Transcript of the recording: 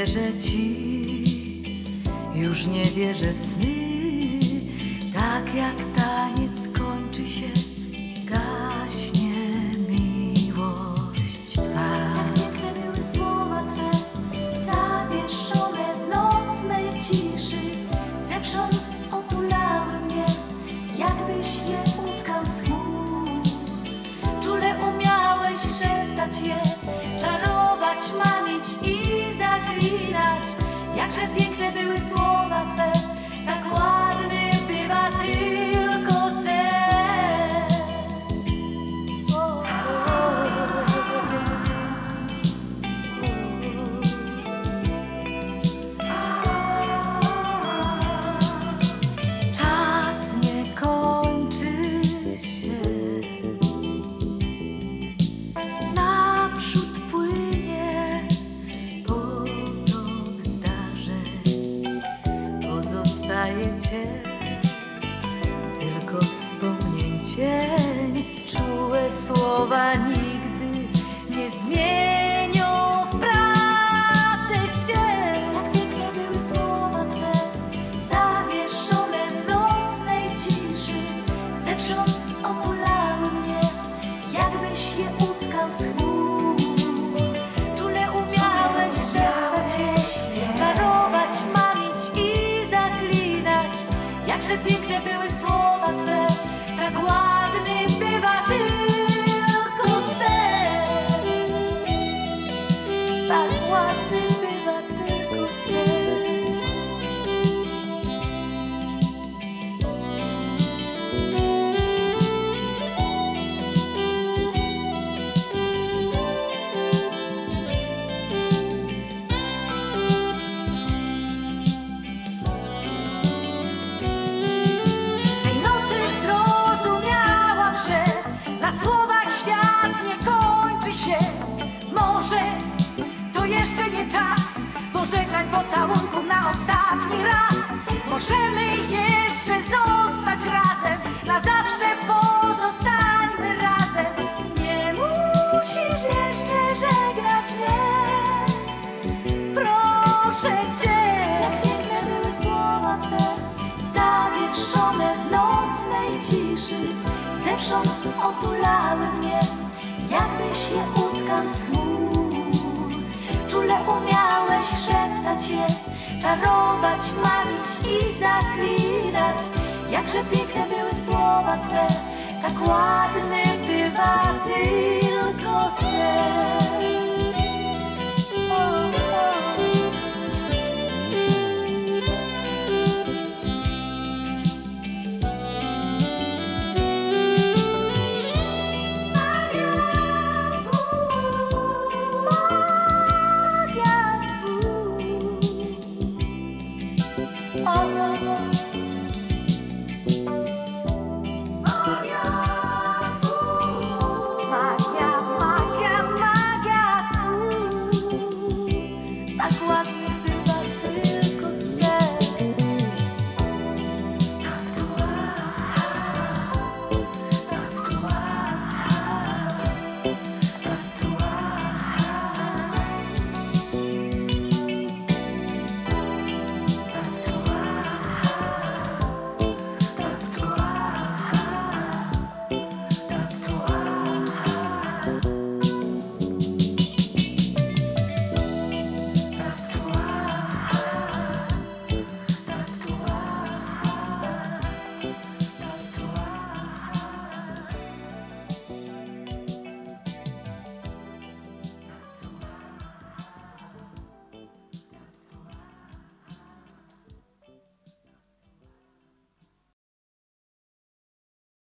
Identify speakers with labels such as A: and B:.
A: Myślę ci, już nie wierzę w sny, tak jak taniec kończy się, gaśnie miłość Twa.
B: Jak piękne były słowa Twe, zawieszone w nocnej ciszy. Zewsząd otulały mnie, jakbyś je utkał z chmur. Czule umiałeś szeptać je,
A: cię tylko wspomnień cień. Czułe słowa nigdy nie zmienią w prawdę ścień.
B: Jak piękne były słowa Twe, zawieszone w nocnej ciszy. Zewsząd otulały Jakże piękne były słowa Twe, świat nie kończy się. Może to jeszcze nie czas pożegnać pocałunków na ostatni raz. Możemy jeszcze zostać razem, na zawsze pozostańmy razem. Nie musisz jeszcze żegnać mnie. Proszę cię, jak piękne były słowa Twe, zawieszone w nocnej ciszy. Zewsząd otulały mnie, jakbyś je utkał z chmur. Czule umiałeś szeptać je, czarować, mamić i zaklinać. Jakże piękne były słowa Twe, tak ładny bywa tylko.